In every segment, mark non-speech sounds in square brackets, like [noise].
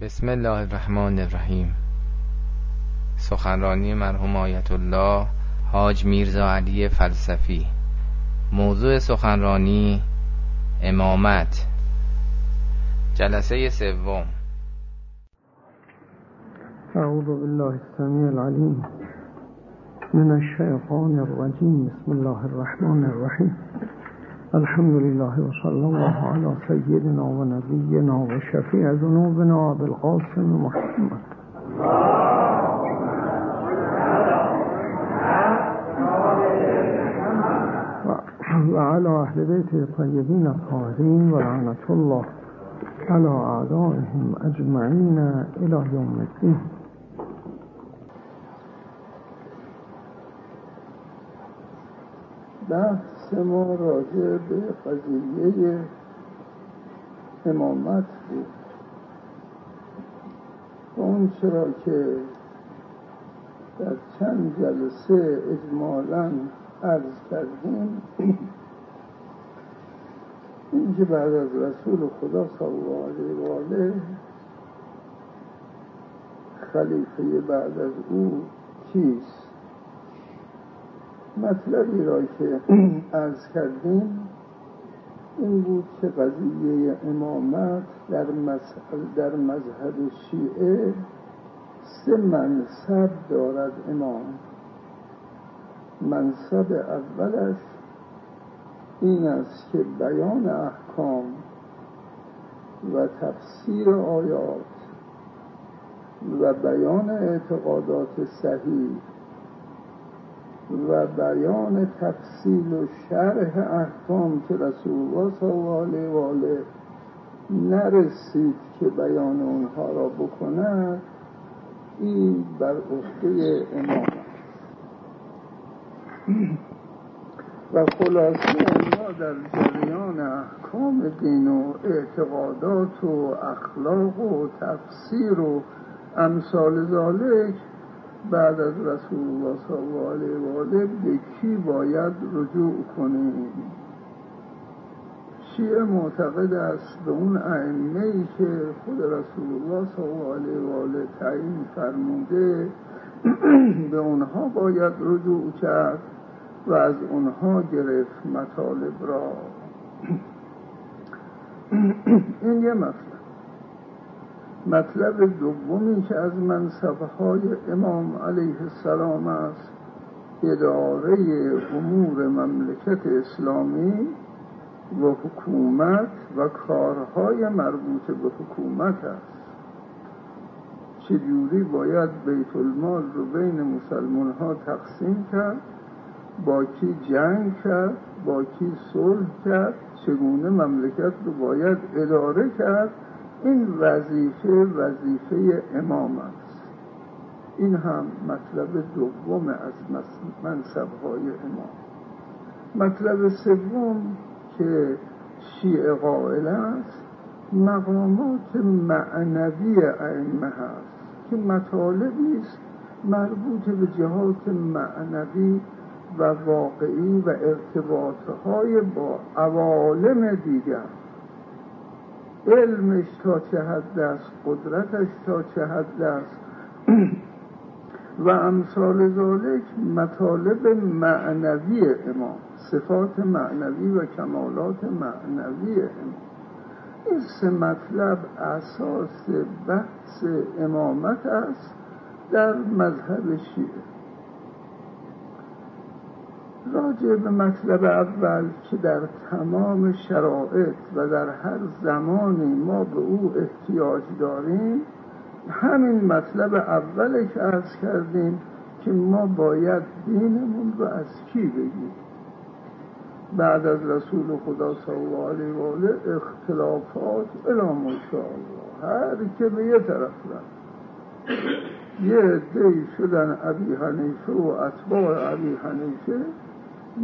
بسم الله الرحمن الرحیم. سخنرانی مرحوم آیت الله حاج میرزا علی فلسفی. موضوع سخنرانی امامت. جلسه سوم. اعوذ بالله السمیع العلیم. من الشیطان الرجیم. بسم الله الرحمن الرحیم. الحمد لله وصلى الله على سيدنا ونبينا وشفيع ذنوبنا وبالقاسم محمد. وعلى أهل بيته الطيبين الطاهرين ولعنة الله على أعدائهم أجمعين إلى يوم الدين. بس. بحث ما راجع به قضیه امامت بود. اون چرا که در چند جلسه اجمالا عرض کردیم اینکه بعد از رسول خدا صلی الله علیه و آله خلیفه بعد از او کیست مطلبی را که [clears throat] عرض کردیم این بود که قضیه امامت در, در مذهب شیعه سه منصب دارد امام. منصب اولش این است که بیان احکام و تفسیر آیات و بیان اعتقادات صحیح و بیان تفصیل و شرح احکام که رسول الله صلی الله و آله نرسید که بیان اونها را بکند این بر عهده امام و خلاصه ما در جریان احکام دین و اعتقادات و اخلاق و تفسیر و امثال ذالک بعد از رسول الله صلی الله علیه و آله به کی باید رجوع کنیم شیعه معتقد است به اون ائمه ای که خود رسول الله صلی الله علیه و آله تعیین فرموده [clears throat] به اونها باید رجوع کرد و از اونها گرفت مطالب را. [clears throat] این یه مطلب مطلب دومی که از منصبهای امام علیه السلام است اداره امور مملکت اسلامی و حکومت و کارهای مربوط به حکومت است. چجوری باید بیت المال رو بین مسلمان ها تقسیم کرد؟ با کی جنگ کرد؟ با کی صلح کرد؟ چگونه مملکت رو باید اداره کرد؟ این وظیفه وظیفه امام است. این هم مطلب دوم از منصبهای امام. مطلب سوم که شیعه قائل است مقامات معنوی ائمه هست که مطالبی است مربوط به جهات معنوی و واقعی و ارتباطهای با عوالم دیگر. علمش تا چه حد است قدرتش تا چه حد است. [clears throat] و امثال ذالک مطالب معنوی امام صفات معنوی و کمالات معنوی امام. این سه مطلب اساس بحث امامت است در مذهب شیعه. راجع به مطلب اول که در تمام شرایط و در هر زمانی ما به او احتیاج داریم همین مطلب اوله که ارز کردیم که ما باید دینمون رو از کی بگیم بعد از رسول خدا صلی الله علیه و اختلافات الا ماشاءالله هر که به یه طرف رفت. یه عده شدن ابی حنیفه و اتباع ابی حنیفه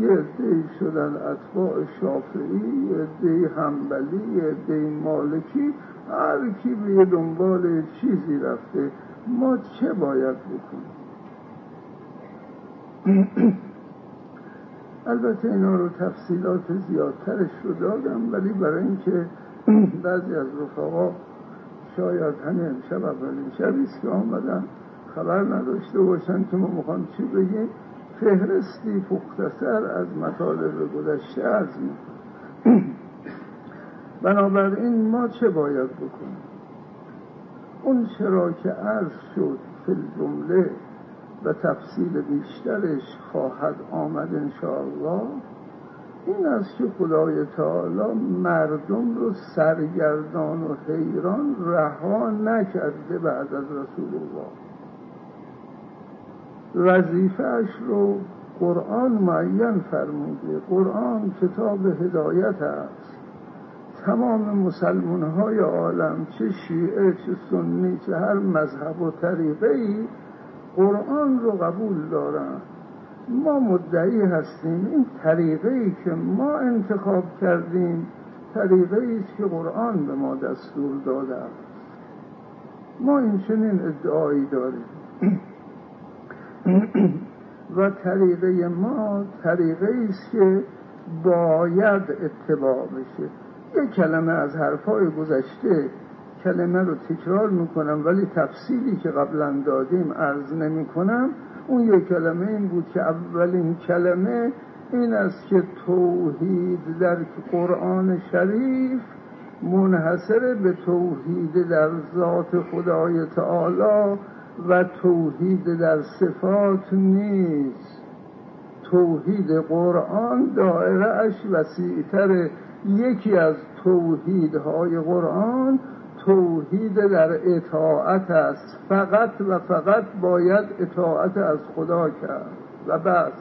یه عده شدن اتباع شافعی یه عده همبلی یه عده مالکی هر کی به دنبال چیزی رفته ما چه باید بکنیم؟ [clears throat] البته اینا رو تفصیلات زیادترش رو دادم ولی برای اینکه بعضی از رفقا شاید همین امشب اولین شبی که آمدن خبر نداشته باشن که ما می‌خوام چی بگیم. فهرستی مختصر از مطالب گذشته از [clears throat] بنابراین ما چه باید بکنیم؟ اون چرا که عرض شد فی جمله و تفصیل بیشترش خواهد آمد انشاءالله این است که خدای تعالی مردم رو سرگردان و حیران رها نکرده بعد از رسول الله. وظیفهش رو قرآن معین فرموده قرآن کتاب هدایت است. تمام مسلمان های عالم چه شیعه چه سنی چه هر مذهب و طریقه ای قرآن رو قبول دارن. ما مدعی هستیم این طریقه ای که ما انتخاب کردیم طریقه ای که قرآن به ما دستور داده. است ما این چنین ادعایی داریم. [clears throat] [clears throat] و طریقه ما طریقه است که باید اتباع بشه. یک کلمه از حرفای گذشته کلمه رو تکرار می‌کنم ولی تفصیلی که قبلا دادیم عرض نمی کنم اون یک کلمه این بود که اولین کلمه این است که توحید در قرآن شریف منحصر به توحید در ذات خدای تعالی و توحید در صفات نیست. توحید قرآن دائره اش وسیعتر یکی از توحیدهای قرآن توحید در اطاعت است. فقط و فقط باید اطاعت از خدا کرد و بس.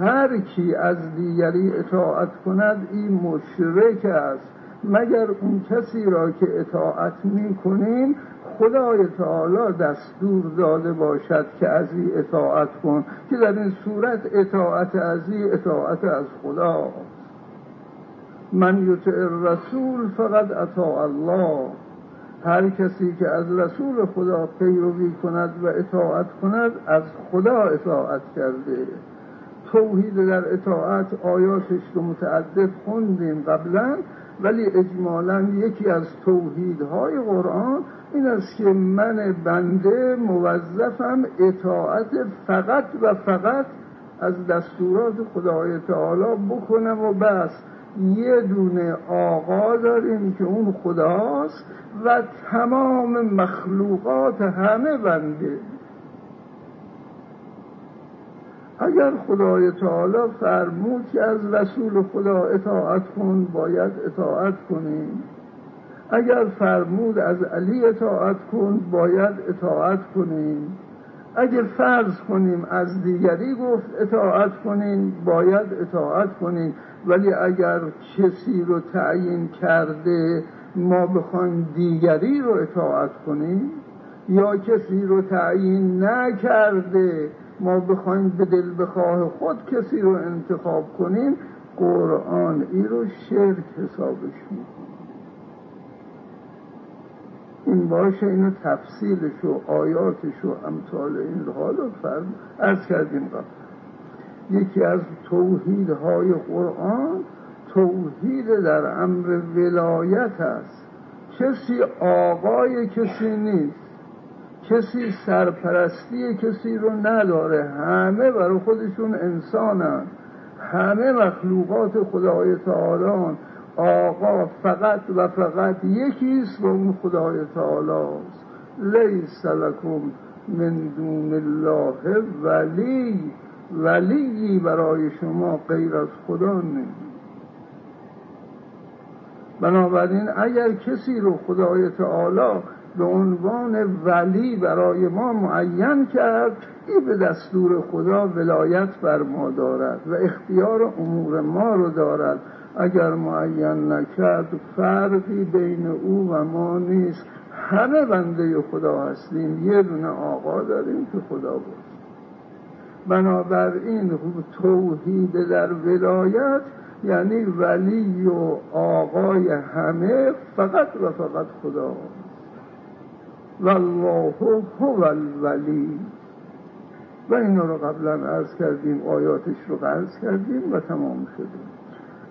هر کی از دیگری اطاعت کند این مشرک است. مگر اون کسی را که اطاعت می کنیم خدای تعالی دستور داده باشد که از این اطاعت کن که در این صورت اطاعت از این اطاعت از خدا. من یطع الرسول فقط اطاع الله. هر کسی که از رسول خدا پیروی کند و اطاعت کند از خدا اطاعت کرده. توحید در اطاعت آیاتش رو متعدد خوندیم قبلا ولی اجمالا یکی از توحیدهای قرآن این است که من بنده موظفم اطاعت فقط و فقط از دستورات خدای تعالی بکنم و بس. یه دونه آقا داریم که اون خداست و تمام مخلوقات همه بنده. اگر خدای تعالی فرمود که از رسول خدا اطاعت کن باید اطاعت کنیم. اگر فرمود از علی اطاعت کن باید اطاعت کنیم. اگر فرض کنیم از دیگری گفت اطاعت کنیم باید اطاعت کنیم. ولی اگر کسی رو تعیین کرده ما بخوایم دیگری رو اطاعت کنیم یا کسی رو تعیین نکرده ما بخوایم به دل بخواه خود کسی رو انتخاب کنیم قرآن ای رو شرک حسابش می‌کنه این باشه اینو تفصیلش و آیاتش و امثال این حال رو فرم ارز کردیم قبل یکی از توحیدهای قرآن توحید در امر ولایت است. کسی آقای کسی نیست. کسی سرپرستی کسی رو نداره. همه برای خودشون انسانن. همه مخلوقات خدای تعالی آقا فقط و فقط یکیست و اون خدای تعالی است لیس لکم من دون الله ولی. ولی برای شما غیر از خدا نیست بنابراین اگر کسی رو خدای تعالی به عنوان ولی برای ما معین کرد این به دستور خدا ولایت بر ما دارد و اختیار امور ما رو دارد. اگر معین نکرد فرقی بین او و ما نیست. همه بنده خدا هستیم. یه دونه آقا داریم که خدا بود. بنابراین توحید در ولایت یعنی ولی و آقای همه فقط و فقط خدا والله هو الولی. و اینا رو قبلا عرض کردیم آیاتش رو عرض کردیم و تمام شدیم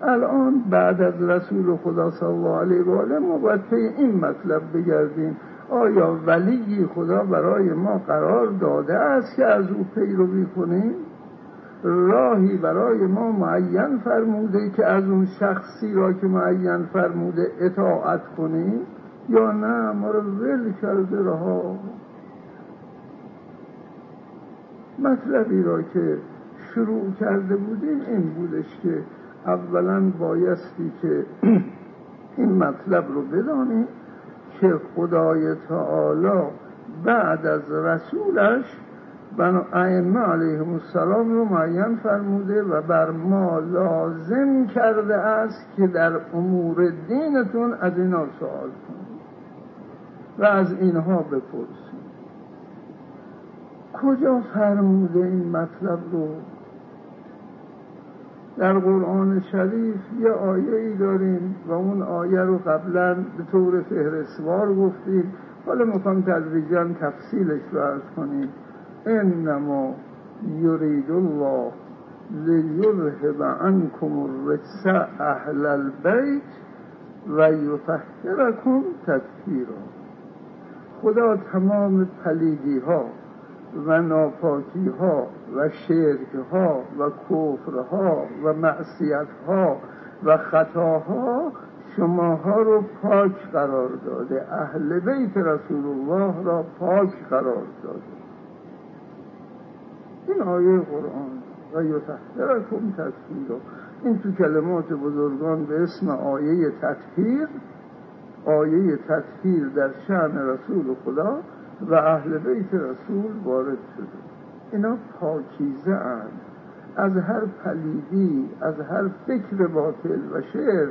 الان بعد از رسول خدا صلی الله علیه و آله ما باید این مطلب بگردیم. آیا ولی خدا برای ما قرار داده است که از او پیروی کنیم؟ راهی برای ما معین فرموده که از اون شخصی را که معین فرموده اطاعت کنیم یا نه؟ ما رو ول کرده رها. مطلبی را که شروع کرده بودیم این بودش که اولا بایستی که این مطلب رو بدانیم که خدای تعالی بعد از رسولش بنا ائمه علیهم السلام رو معین فرموده و بر ما لازم کرده است که در امور دینتون از اینا سوال کنید و از اینها بپرسید. کجا فرموده این مطلب رو؟ در قرآن شریف یه آیه ای داریم و اون آیه رو قبلا به طور فهرستوار گفتیم. حالا می‌خوام تدریجا تفصیلش رو ارز کنیم. انما یرید الله لیذهب عنکم الرجس اهل البیت و یطهرکم تطهیرا. خدا تمام پلیدی و ناپاکی ها و شرک ها و کفر ها و معصیت ها و خطاها شماها رو پاک قرار داده. اهل بیت رسول الله را پاک قرار داده. این آیه قرآن و یتحترکم تطهیر. این تو کلمات بزرگان به اسم آیه تطهیر آیه تطهیر در شعن رسول خدا و اهل بیت رسول وارد شده. اینا پاکیزه اند. از هر پلیدی از هر فکر باطل و شعر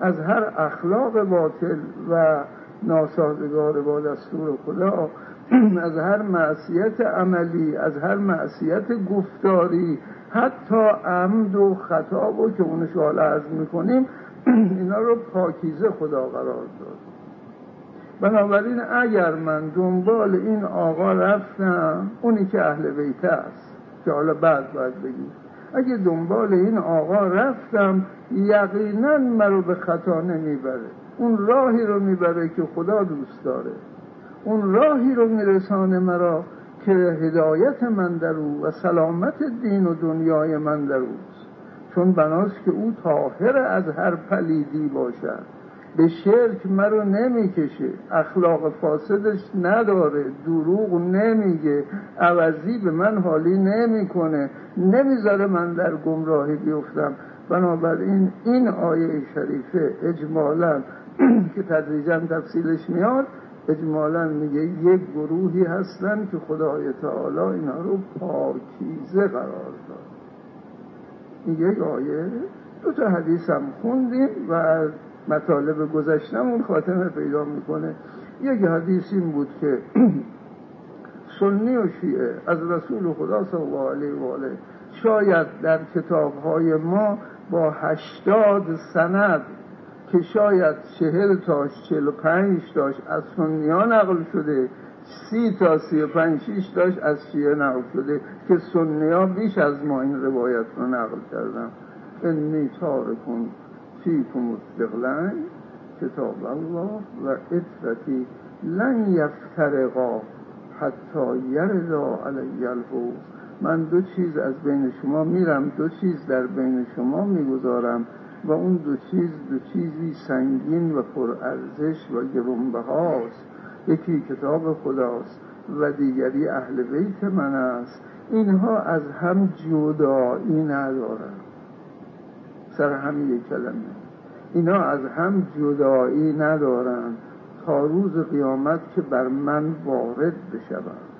از هر اخلاق باطل و ناسازگار با دستور خدا [clears throat] از هر معصیت عملی از هر معصیت گفتاری حتی عمد و خطا و که اونش حالا عرض می‌کنیم [clears throat] اینا رو پاکیزه خدا قرار داد. بنابراین اگر من دنبال این آقا رفتم اونی که اهل بیت است. که حالا بعد باید بگیم. اگه دنبال این آقا رفتم یقینا مرا به خطا نمی‌بره. اون راهی رو می‌بره که خدا دوست داره. اون راهی رو میرسانه مرا که هدایت من در او و سلامت دین و دنیای من در اوست. چون بناست که او طاهر از هر پلیدی باشد. به شرک مرا نمی‌کشه. اخلاق فاسدش نداره. دروغ نمیگه. عوضی به من حالی نمی‌کنه. نمی‌ذاره من در گمراهی بیفتم. بنابراین این آیه شریفه اجمالا [clears throat] که تدریجا تفصیلش میاد اجمالا میگه یک گروهی هستن که خدای تعالی اینا رو پاکیزه قرار داد. یک آیه دو تا حدیث خوندیم و مطالب گذشتمون خاتمه پیدا می‌کنه. یک حدیث این بود که [clears throat] سنی و شیعه از رسول خدا صلی الله علیه و آله شاید در کتابهای ما با هشتاد سند که شاید چهل تاش چهل و پنج تاش از سنیا نقل شده سی تا سی و پنج شیش تاش از شیعه نقل شده که سنیا بیش از ما این روایت رو نقل کردن. انی تارکون. فیکم استقلن کتاب الله و اطرتی لن یفترقا حتی یردا علی الحوض. من دو چیز از بین شما میرم دو چیز در بین شما می‌گذارم و اون دو چیز دو چیزی سنگین و پرارزش و گرونبهاست یکی کتاب خداست و دیگری اهل بیت من است. اینها از هم جدایی ندارند. سر همین کلمه. اینا از هم جدایی ندارند تا روز قیامت که بر من وارد بشوند.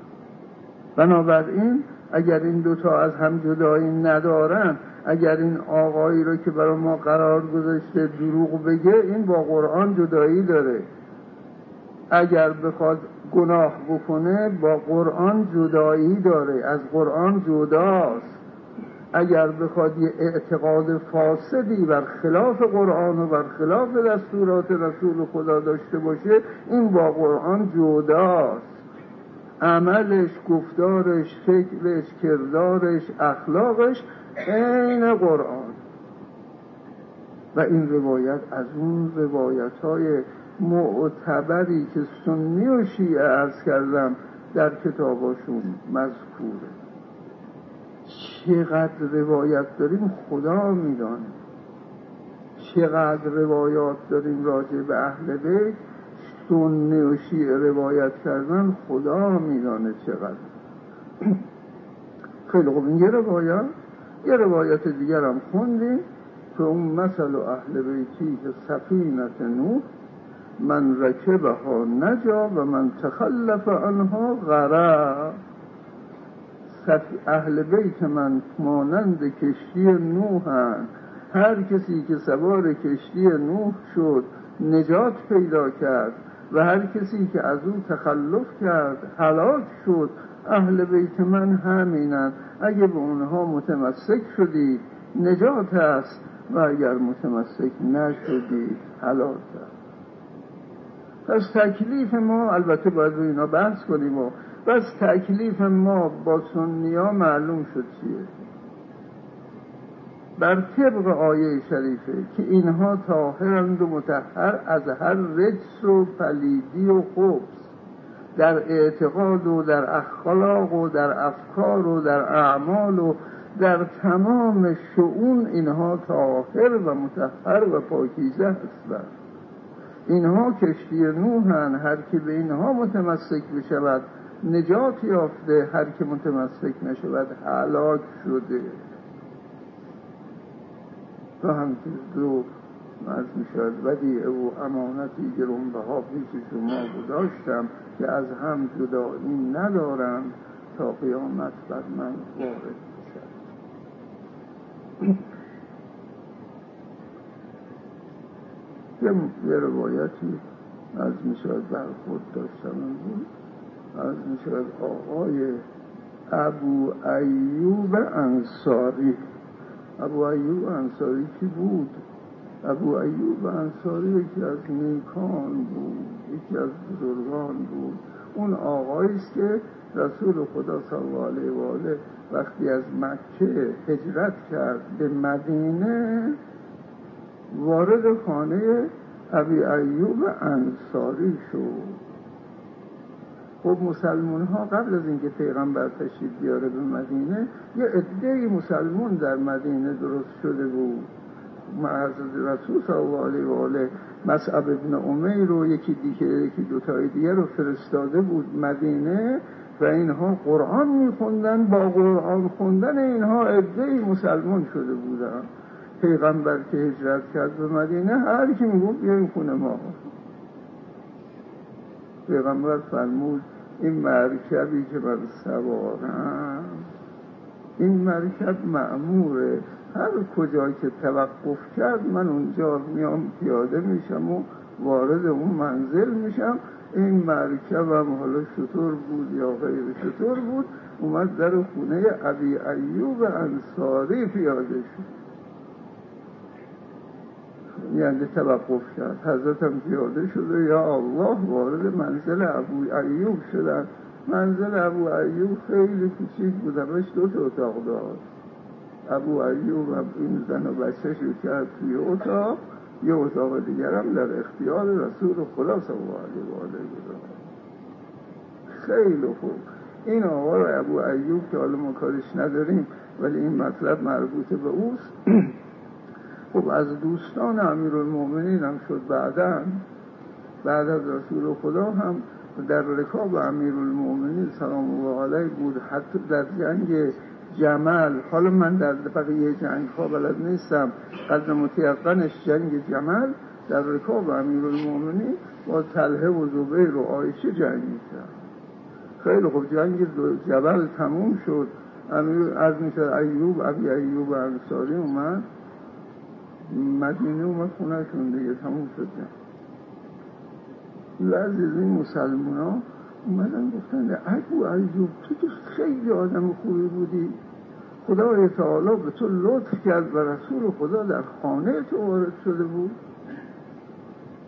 بنابراین اگر این دوتا از هم جدایی ندارن اگر این آقایی رو که برای ما قرار گذاشته دروغ بگه این با قرآن جدایی داره. اگر بخواد گناه بکنه با قرآن جدایی داره. از قرآن جداست. اگر بخواد یه اعتقاد فاسدی بر خلاف قرآن و بر خلاف دستورات رسول خدا داشته باشه این با قرآن جداست. عملش گفتارش فکرش کردارش اخلاقش عین قرآن. و این روایت از اون روایت های معتبری که سنی و شیعه ارز کردم در کتاباشون مذکوره. چقدر روایت داریم خدا میدانه. چقدر روایات داریم راجع به اهل بیت سنی و شیعه روایت کردن خدا میدانه چقدر. خیلی خوب این یه روایت. یه روایت دیگر هم خوندیم که اون مثل اهل بیتی که سفینت نوح من رکبها نجا و من تخلف آنها غرق اهل بیت من مانند کشتی نوحن هر کسی که سوار کشتی نوح شد نجات پیدا کرد. و هر کسی که از او تخلف کرد هلاک شد. اهل بیت من همینند. اگه به اونها متمسک شدید نجات است. و اگر متمسک نشدید هلاک است. پس تکلیف ما البته باید رو اینا بحث کنیم و بس تکلیف ما با سنیا معلوم شد چیه. بر طبق آیه شریفه که اینها طاهرند و متحر از هر رجس و پلیدی و خبز در اعتقاد و در اخلاق و در افکار و در اعمال و در تمام شعون اینها طاهر و متحر و پاکیزه هستند. اینها کشتی نوحن هر که به اینها متمسک بشود نجات یافته هر که متمسک نشود هلاک شده. و هم دو از می‌شد ودیعه و امانتی گرونبها پیش شما گذاشتم که از هم جدایی ندارم تا قیامت بر من وارد بشد یه روایتی از می‌شد خود داشتم. بود از می‌شد آقای ابو ایوب انصاری. ابو ایوب انصاری کی بود؟ ابو ایوب انصاری یکی از نیکان بود یکی از بزرگان بود. اون آقایی است که رسول خدا صلی الله علیه و آله وقتی از مکه هجرت کرد به مدینه وارد خانه ابی ایوب انصاری شد. خب مسلمون ها قبل از اینکه پیغمبر تشریف بیاره به مدینه یه عده مسلمون در مدینه درست شده بود از رسول صلی الله علیه و آله مصعب ابن امیر رو یکی دیگه یکی دوتای دیگه رو فرستاده بود مدینه و اینها قرآن میخوندن با قرآن خوندن اینها عده مسلمان شده بودن. پیغمبر که هجرت کرد به مدینه هر کی می‌گفت بیاین خونه ما. پیغمبر فرمود این مرکبی که من سوارم این مرکب معموره هر کجا که توقف کرد من اونجا میام پیاده میشم و وارد اون منزل میشم. این مرکبم حالا شطور بود یا غیر شطور بود؟ اومد در خونه ابی ایوب انصاری پیاده شد. یعنی توقف کرد. حضرتم پیاده شده یا الله وارد منزل ابو ایوب شدن. منزل ابو ایوب خیلی کوچیک بود همش دو تا اتاق داشت. ابو ایوب این زن و بچه شو کرد توی اتاق. یه اتاق دیگر هم در اختیار رسول خدا صلی الله علیه و خیلی خوب. این آقا ابو ایوب که حالا ما کارش نداریم ولی این مطلب مربوط به اوست. [clears throat] خب از دوستان امیر هم شد بعدا بعد از رسول خدا هم در رکاب امیر سلام الله علیه بود حتی در جنگ جمل. حالا من در بقیه جنگ ها بلد نیستم قدر متیقنش جنگ جمل در رکاب امیر با تله و زبیر و آیشه جنگ کرد خیلی خوب جنگ جبل تموم شد. امیر از میشه ایوب ابی ایوب انصاری اومد. مدینه اومد خونهشون دیگه تموم شد. بعضی از این مسلمان ها اومدن گفتن اگو ایوب تو که خیلی آدم خوبی بودی. خدای تعالی به تو لطف کرد و رسول خدا در خانه تو وارد شده بود.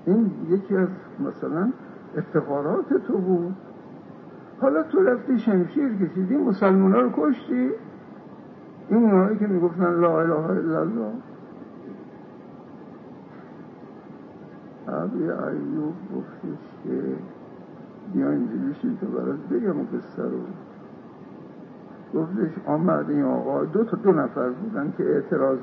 این یکی از مثلا افتخارات تو بود. حالا تو رفتی شمشیر کشیدی مسلمان ها رو کشتی؟ این اونهایی که می‌گفتن لا اله الا الله. عبی ایوب گفتش که بیا تو برات بگم قصه رو. گفتش آمد این آقا. دو تا دو نفر بودن که اعتراض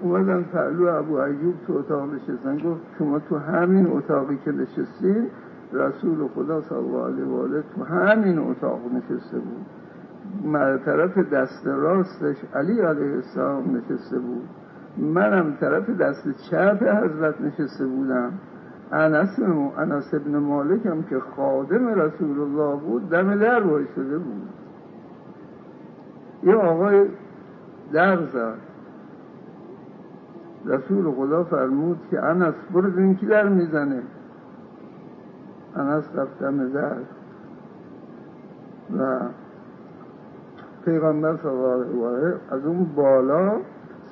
اومدن پهلو ابو ایوب تو اتاق نشستن. گفت شما تو همین اتاقی که نشستین رسول خدا صلی الله علیه و آله تو همین اتاق نشسته بود. طرف دست راستش علی علیه السلام نشسته بود. منم طرف دست چپ حضرت نشسته بودم. انس انس ابن مالک هم که خادم رسول الله بود دم در شده بود. یه آقای در زد. رسول خدا فرمود که انس برو ببین کی در می‌زنه. انس رفت دم در. و پیغمبر صلی الله علیه از اون بالا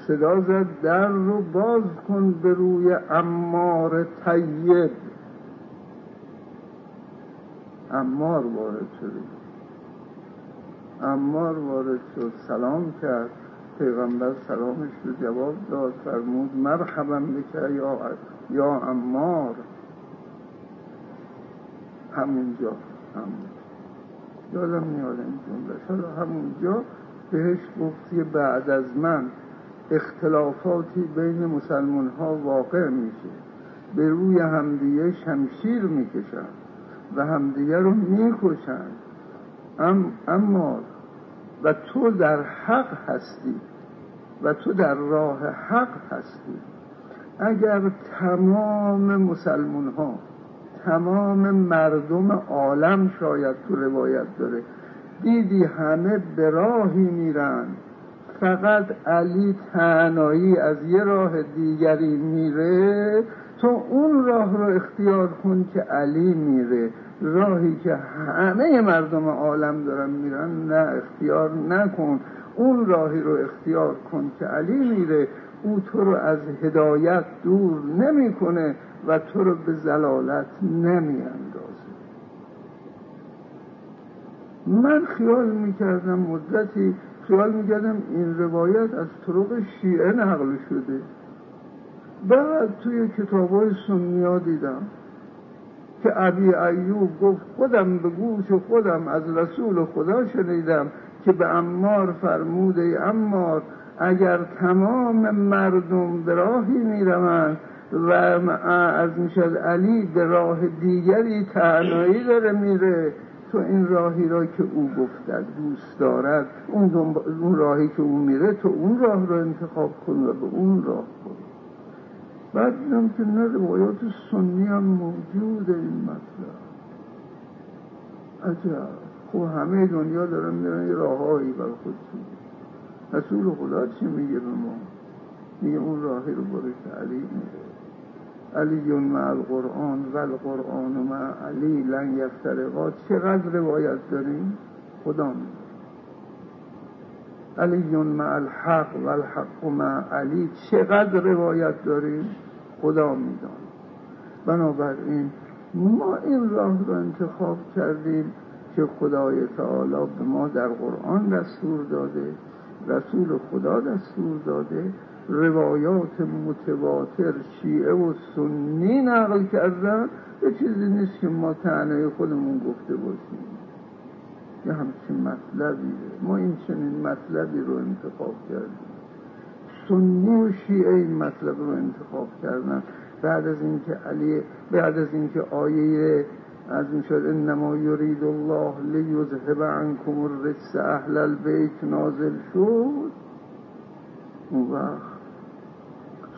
صدا زد در رو باز کن به روی امار طیب. امار وارد شده امار وارد شد. سلام کرد. پیغمبر سلامش رو جواب داد. فرمود مرحبا بکر یا یا امار همونجا. همونجا. یادم میاد این جمله. همونجا بهش گفتی بعد از من. اختلافاتی بین مسلمان ها واقع میشه. به روی همدیه شمشیر می‌کشن و همدیه رو می‌کشن ام اما و تو در حق هستی و تو در راه حق هستی. اگر تمام مسلمان ها تمام مردم عالم شاید تو روایت داره دیدی همه به راهی میرن. فقط علی تنهایی از یه راه دیگری میره تو اون راه رو اختیار کن که علی میره. راهی که همه مردم عالم دارن میرن نه اختیار نکن. اون راهی رو اختیار کن که علی میره. او تو رو از هدایت دور نمی‌کنه و تو رو به زلالت نمیاندازه. من خیال می‌کردم مدتی خیال می‌کردم این روایت از طرق شیعه نقل شده. بعد توی کتاب های سنیا دیدم که ابی ایوب گفت خودم به گوش خودم از رسول خدا شنیدم که به امار فرموده امار اگر تمام مردم به راهی می‌روند و از می‌شد علی به راه دیگری تنهایی داره میره تو این راهی را که او گفتد دوست دارد اون, اون راهی که او میره تو اون راه رو انتخاب کن و به اون راه کن بعد دیدم که نه روایات سنی هم موجود این مطلب. عجب. خب همه دنیا دارن میرن یه راههایی بر خودشون. رسول خدا چی میگه به ما؟ میگه اون راهی رو برش علی میره علی مع القرآن و القرآن مع علی لن یفترقا. چقدر روایت داریم؟ خدا علی مع الحق و الحق مع علی. چقدر روایت داریم؟ خدا میدان بنابراین ما این راه رو انتخاب کردیم که خدای تعالی به ما در قرآن دستور داده رسول خدا دستور داده روایات متواتر شیعه و سنی نقل کردن یه چیزی نیست که ما تنهی خودمون گفته باشیم. یه همچین مطلبی. ما این چنین مطلبی رو انتخاب کردیم. سنی و شیعه این مطلب رو انتخاب کردن. بعد از اینکه علی بعد از اینکه آیه از این شد انما یرید الله لیذهب عنکم الرجس اهل البیت نازل شد. اون وقت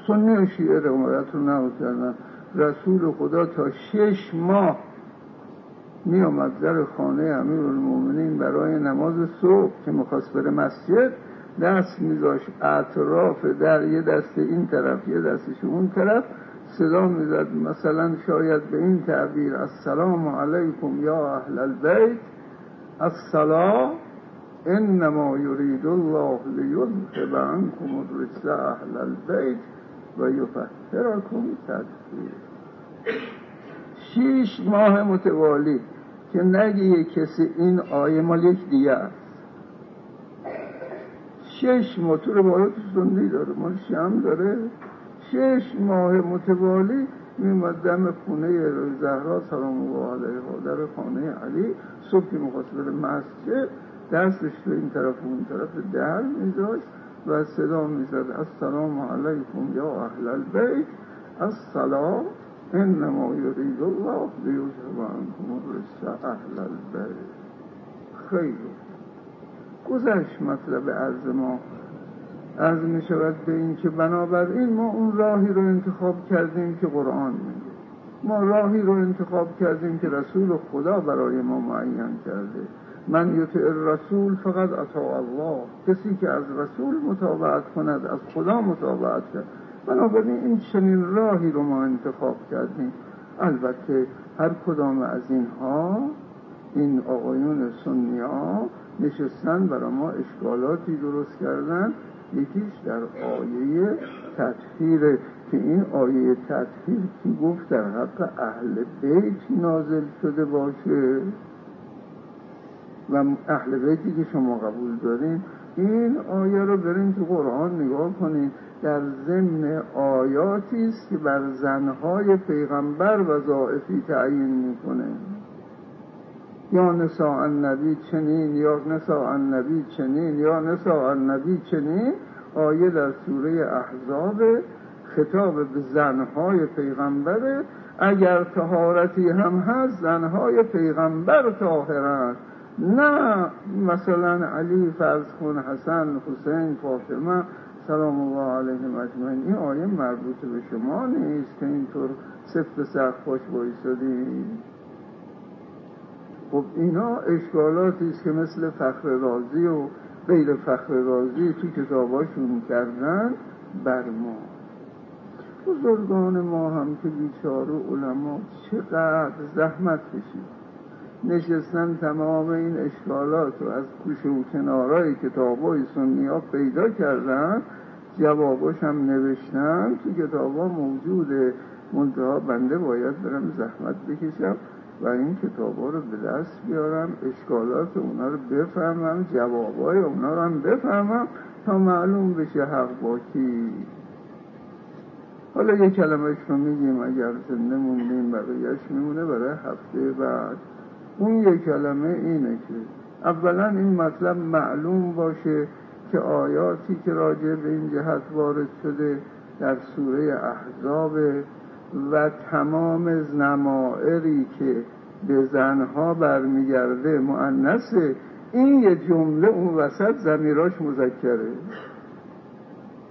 سنی و شیعه روایت رو نقل رسول خدا تا شش ماه می آمد در خانه امیر المومنین برای نماز صبح که مخواست بره مسجد دست میذاشت اطراف در یه دست این طرف یه دستش اون طرف صدا می‌زد. مثلا شاید به این تعبیر السلام علیکم یا اهل البیت. السلام انما یرید الله لیذهب عنکم الرجس اهل البیت. و یفهرکم تدفیر شیش ماه متوالی که نگه کسی این آیه مال یک دیگه است. شش تو رو سنی داره مال شم داره؟ شش ماه متوالی میمد دم خونه زهرا سلام الله علیها در خانه علی صبح که می‌خواست بره مسجد دستش تو این طرف و اون طرف در میذاشت. و صدا می‌زد. السلام علیکم یا اهل البیت. السلام. انما یرید الله لیذهب عنکم الرجس اهل البیت. خیلی گذشت مطلب عرض ما. عرض می شود به این که بنابراین ما اون راهی رو انتخاب کردیم که قرآن میگه. ما راهی رو انتخاب کردیم که رسول خدا برای ما معین کرده. من یطع الرسول فقط اطاع الله. کسی که از رسول مطابقت کند از خدا مطابقت کرد. بنابراین این چنین راهی رو ما انتخاب کردیم. البته هر کدام از اینها این آقایون سنی ها نشستن برای ما اشکالاتی درست کردن. یکیش در آیه تطهیر که این آیه تطهیر کی گفت؟ در حق اهل بیت نازل شده باشه. و اهل بیتی که شما قبول دارین این آیه رو برین تو قرآن نگاه کنید در ضمن آیاتی است که بر زنهای پیغمبر وظائفی تعیین می‌کنه. یا نساء النبی چنین یا نساء النبی چنین یا نساء النبی چنین. آیه در سوره احزاب خطاب به زنهای پیغمبره. اگر تهارتی هم هست زنهای پیغمبر طاهرند نه مثلا علی فرض کن حسن حسین فاطمه سلام الله علیهم اجمعین. این آیه مربوط به شما نیست که اینطور سفت سخت خوش بایستادی خب اینا اشکالاتی است که مثل فخر رازی و غیر فخر رازی تو کتاباشون کردن بر ما. بزرگان ما هم که بیچاره علما چقدر زحمت کشید. نشستن تمام این اشکالات رو از کوشه و کنارای کتابای سنی ها پیدا کردن جواباش هم نوشتن. تو کتاب ها موجوده. منتها بنده باید برم زحمت بکشم و این کتاب ها رو به دست بیارم اشکالات اونا رو بفهمم جوابای اونا رو هم بفهمم تا معلوم بشه حق با کی. حالا یه کلمه رو میگیم اگر زنده موندیم بقیهش میمونه برای هفته بعد. اون یه کلمه اینه که اولا این مطلب معلوم باشه که آیاتی که راجع به این جهت وارد شده در سوره احزاب و تمام نمائری که به زنها برمیگرده معنسه این یه جمله اون وسط زمیراش مذکره.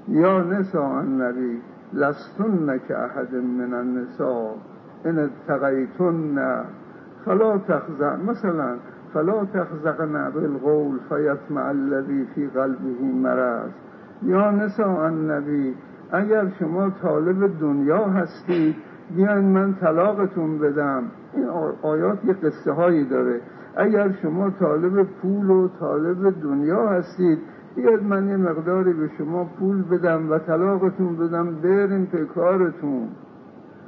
یا نسا النبی لستن که احد من النساء ان اتقیتن فلا تخزع. مثلا فلا تخزقن بالقول فیطمع الذی فی قلبه مرض. یا نساء النبی اگر شما طالب دنیا هستید بیاین من طلاقتون بدم. این آیات یه قصه هایی داره. اگر شما طالب پول و طالب دنیا هستید بیاد من یه مقداری به شما پول بدم و طلاقتون بدم برین به کارتون.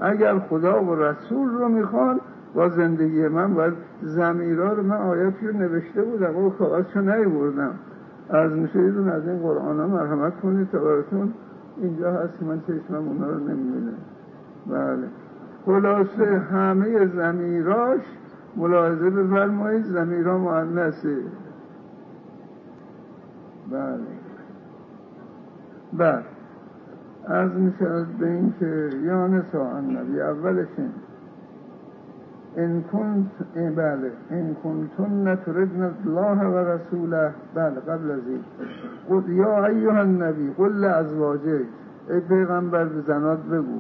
اگر خدا و رسول رو می‌خوان با زندگی من باید زمیرا رو من آیاتی رو نوشته بودم. و کاغذشو نیوردم. از میشه از این قرآن ها مرحمت کنید. تا براتون اینجا هست که من چشمم اونا رو نمی‌بینه بله. خلاصه همه زمیراش ملاحظه بفرمایید. زمیرا معنسه بله. بله. از میشه به این که یا نسا نبی اولش این ان کنت بله. ان کنتن نتردن الله و رسوله. بله قبل از این. قد یا ایها النبی قل ازواجه ای پیغمبر به زنات بگو.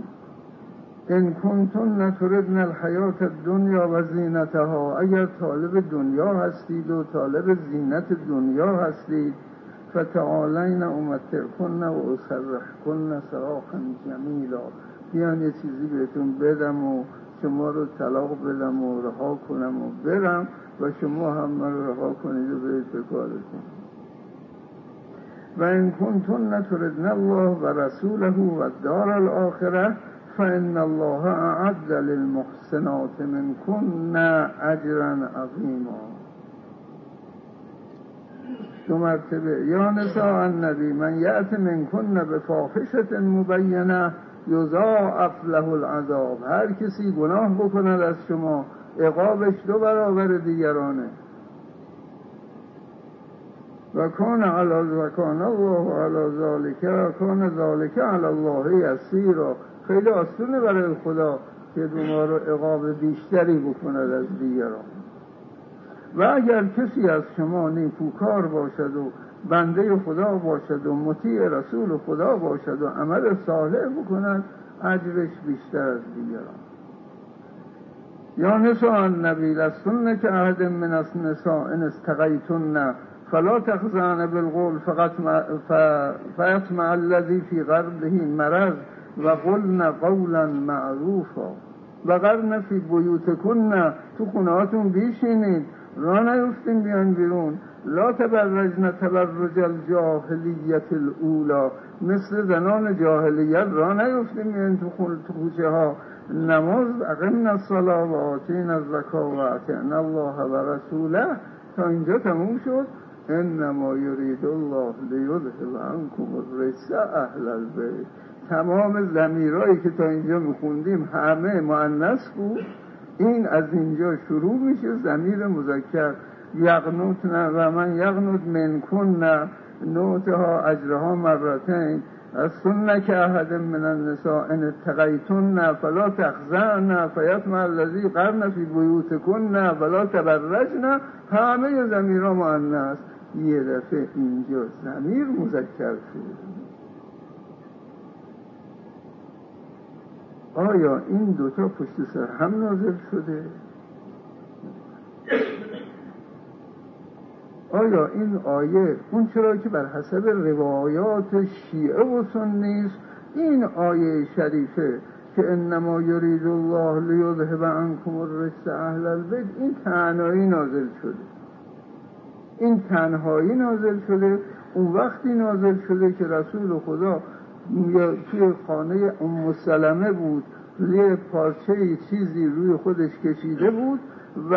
ان کنتن نتردن الحیات الدنیا و زینتها. اگر طالب دنیا هستید و طالب زینت دنیا هستید فتعالین امتر کن و اسرح کن سراخا جمیلا. بیان یه چیزی بهتون بدم و شما رو طلاق بدم و رها کنم و برم و شما هم من رها کنید و برید به کارتون. و این کنتون نتردن الله و رسوله و دار الاخره فان الله اعد للمحسنات منکن اجرا عظیما. دو مرتبه یا نساء النبی من یعت منکن به فاحشت مبینه یضاعف له العذاب. هر کسی گناه بکند از شما عقابش دو برابر دیگرانه. و کان علی و کان الله علی ذالک و کان ذالک علی الله یسیرا خیلی آسونه برای خدا که ما رو عقاب بیشتری بکند از دیگران. و اگر کسی از شما نیکوکار باشد و بنده خدا باشد و مطیع رسول خدا باشد و عمل صالح بکند اجرش بیشتر از دیگران. یا نساء النبی لستن که عهد من از نساء ان استقیتن فلا تخزعن بالقول فقط فیطمع الذی فی قلبه مرض و قلن قولا معروفا. و قرن فی بیوتکن تو خونهاتون بیشینید را نیفتین بیان بیرون. لا تبرجن تبرج الجاهلیت الاولا مثل زنان جاهلیت را نیفتین بیان تو خوشه ها. نماز اقمنا الصلاة و آتین الزکا و اطعنا الله و رسوله. تا اینجا تموم شد. انما یرید الله لیذهب عنکم الرجس اهل البیت. تمام زمیرایی که تا اینجا میخوندیم همه معنس بود. این از اینجا شروع میشه. زمیر مذکر. یغنوت نه و من یغنوت منکن نه. نوتها اجرها مرتین. از که احد من النساء ان اتقیتن فلا تخزعن فیطمع الذی قرن فی بیوتکن فلا تبرجن. همه زمیرها معنس یه دفعه اینجا زمیر مذکر شد. آیا این دوتا پشت سر هم نازل شده؟ آیا این آیه اون چرا که بر حسب روایات شیعه و سنیست این آیه شریفه که انما یرید الله لیذهب عنکم الرجس اهل البیت این تنهایی نازل شده. این تنهایی نازل شده اون وقتی نازل شده که رسول خدا توی خانه ام سلمه بود یه پارچه چیزی روی خودش کشیده بود و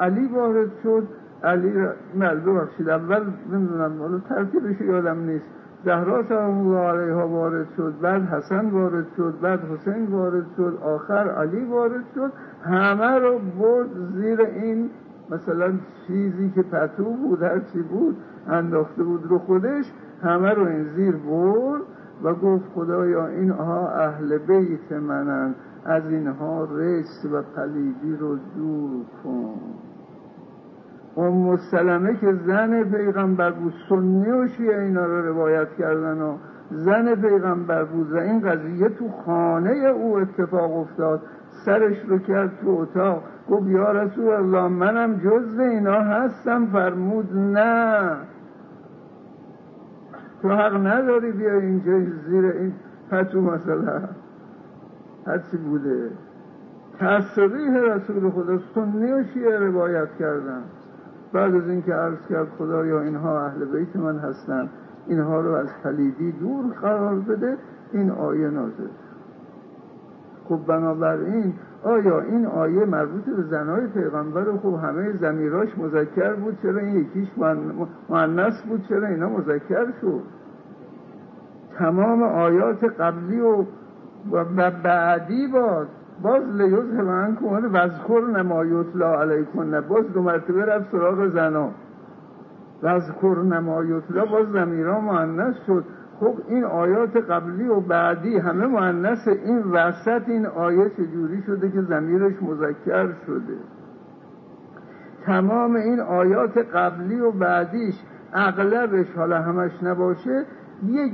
علی وارد شد علی ملبه بخشید اول نمی‌دونم حالا ترتیبش یادم نیست. زهرا سلام الله علیها وارد شد بعد حسن وارد شد بعد حسین وارد شد آخر علی وارد شد. همه رو برد زیر این مثلا چیزی که پتو بود هر چی بود انداخته بود رو خودش. همه رو این زیر برد و گفت خدایا اینها اهل بیت منن از اینها رس و قلیبی رو دور کن. ام سلمه که زن پیغمبر بود سنی و شیعه اینا رو روایت کردن و زن پیغمبر بود و این قضیه تو خانه او اتفاق افتاد سرش رو کرد تو اتاق گفت یا رسول الله منم جز اینا هستم فرمود نه. تو حق نداری بیا اینجا زیر این پتو مثلا. هرچی بوده. تصریح رسول خدا سنی و شیعه روایت کردن. بعد از اینکه عرض کرد خدایا اینها اهل بیت من هستن اینها رو از پلیدی دور قرار بده این آیه نازل. خب بنابراین آیا این آیه مربوط به زنهای پیغمبر خب همه زمیراش مذکر بود چرا این یکیش معنیس بود؟ چرا اینا مذکر شد؟ تمام آیات قبلی و بعدی باز باز لیوز من کنه وذکر نما یتلا علیکن باز دو مرتبه رفت سراغ زنا. وذکر نما یتلا باز زمیرا معنیس شد. خب این آیات قبلی و بعدی همه معنس این وسط این آیه چجوری شده که زمیرش مذکر شده؟ تمام این آیات قبلی و بعدیش اغلبش حالا همش نباشه یک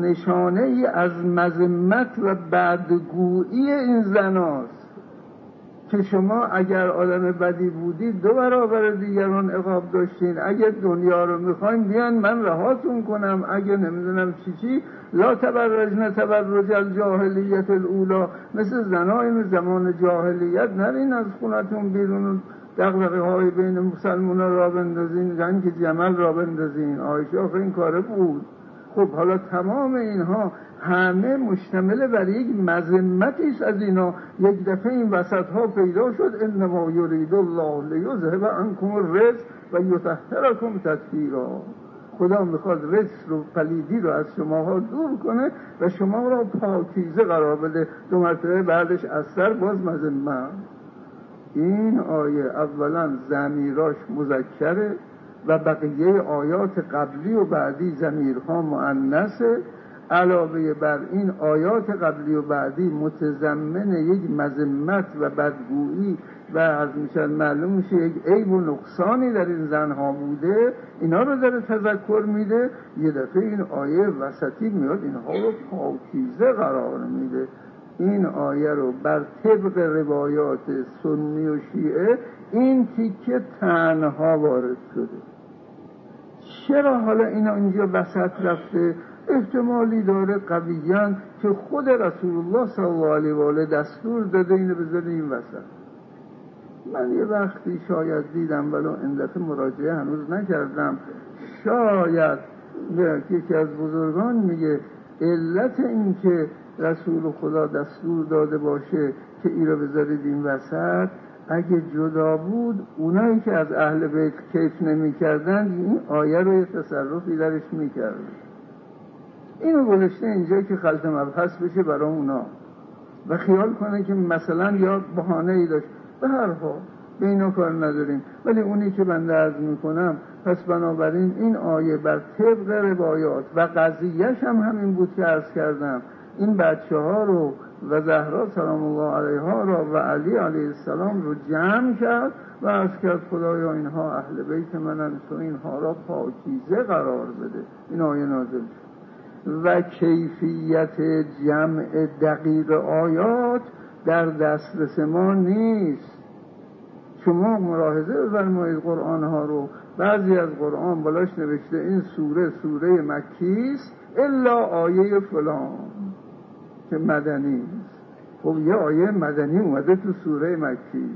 نشانه ای از مذمت و بدگویی این زناست که شما اگر آدم بدی بودید دو برابر دیگران عقاب داشتین. اگر دنیا رو می‌خواین بیان من رهاتون کنم. اگه نمی‌دونم چی چی. لا تبرجن تبرج الجاهلیت الاولا مثل زنای زمان جاهلیت نرین از خونتون بیرون. دقدقه های بین مسلمان را بندازین جنگ جمل را بندازین. آیشه آخه این کاره بود. خب حالا تمام اینها همه مشتمل بر یک مذمتی است از اینا. یک دفعه این وسط ها پیدا شد. انما یرید الله لیذهب عنکم الرزق و یطهرکم تطهیرا. خدا می‌خواد رس رو پلیدی رو از شماها دور کنه و شما را پاکیزه قرار بده. دو مرتبه بعدش اثر باز مذمت. این آیه اولا زمیراش مذکره. و بقیه آیات قبلی و بعدی زمیرها معنسه علاوه بر این آیات قبلی و بعدی متضمن یک مذمت و بدگویی و از میشن معلوم میشه یک عیب و نقصانی در این زنها بوده. اینا رو داره تذکر میده. یه دفعه این آیه وسطی میاد اینها رو پاکیزه قرار میده. این آیه رو بر طبق روایات سنی و شیعه این تیکه تنها وارد شده. چرا حالا اینا اینجا وسط رفته؟ احتمالی داره قویا که خود رسول الله صلی الله علیه و آله دستور داده اینو بذاره این وسط. من یه وقتی شاید دیدم ولو این مراجعه هنوز نکردم. شاید یکی از بزرگان میگه علت این که رسول خدا دستور داده باشه که ای رو بذارید این وسط اگه جدا بود اونایی که از اهل بیت کیف نمی کردن این آیه رو یه تصرفی درش می اینو گذاشته اینجا که خلط مبحث بشه برای اونا. و خیال کنه که مثلا یا بحانه ای داشت. به هر حال به اینا کار نداریم. ولی اونی که بنده عرض می‌کنم پس بنابراین این آیه بر طبق روایات و قضیهش هم همین بود که عرض کردم. این بچه ها رو و زهرا سلام الله علیها را و علی علیه السلام رو جمع کرد و از کرد خدایا اینها اهل بیت منن تو اینها را پاکیزه قرار بده. این آیه نازل و کیفیت جمع دقیق آیات در دسترس ما نیست. شما ملاحظه بفرمایید قرآن ها رو. بعضی از قرآن بلاش نوشته این سوره سوره مکی است الا آیه فلان. که مدنی خب یه آیه مدنی اومده تو سوره مکی.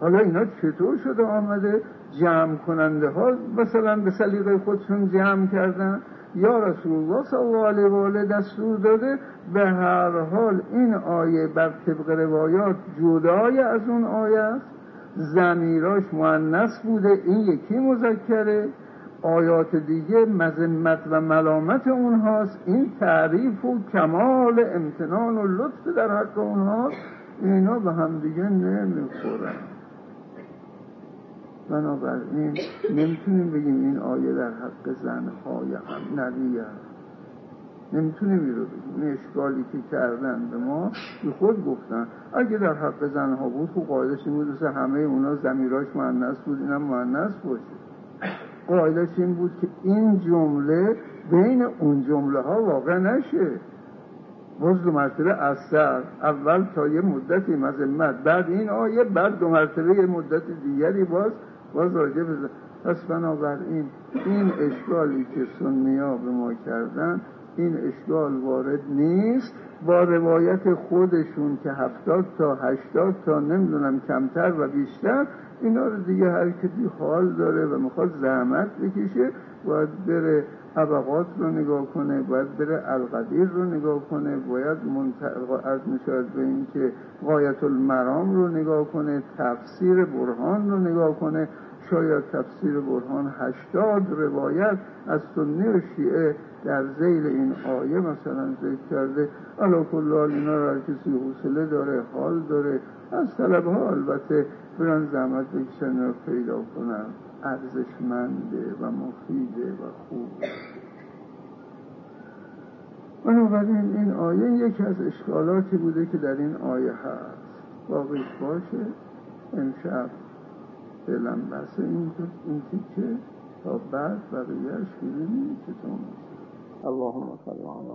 حالا اینا چطور شده آمده؟ جمع کننده ها مثلا به سلیقه خودشون جمع کردن. یا رسول الله صلی الله علیه و آله دستور داده به هر حال این آیه بر طبق روایات جدای از اون آیه است. زمیراش معنس بوده. این یکی مذکره. آیات دیگه مذمت و ملامت اونهاست. این تعریف و کمال امتنان و لطف در حق اونهاست. اینا به هم دیگه نمی‌خورن. بنابراین نمی‌تونیم بگیم این آیه در حق زنهای هم نبیه. نمی‌تونیم این رو بگیم. اشکالی که کردن به ما به خود گفتن. اگه در حق زنها بود خب قاعدش این بود همه اونا زمیراش معنیس بود اینم معنیس باشه. قاعدش این بود که این جمله بین اون جمله ها واقع نشه. باز دو مرتبه اثر اول تا یه مدتی مذمت بعد این آیه بعد دو مرتبه یه مدت دیگری باز باز راجع پس بنابراین این اشکالی که سنیا به ما کردن این اشکال وارد نیست. با روایت خودشون که هفتاد تا هشتاد تا نمی‌دونم کمتر و بیشتر اینا رو دیگه هر کسی حال داره و می‌خواد زحمت بکشه باید بره طبقات رو نگاه کنه باید بره القدیر رو نگاه کنه باید از می‌شود به این که قایت المرام رو نگاه کنه تفسیر برهان رو نگاه کنه. شاید تفسیر برهان هشتاد روایت از سنی و شیعه در زیل این آیه مثلا ذکر کرده علا کلال اینا هر کسی حوصله داره حال داره از طلب ها البته بران زحمت بکشن رو پیدا کنن ارزشمنده و مفیده و خوبه بنابراین این آیه یکی از اشکالاتی بوده که در این آیه هست. باقیش باشه؟ امشب فعلا بس این تیکه تا بعد بقیهش ببینیم چطور اللهم صل علی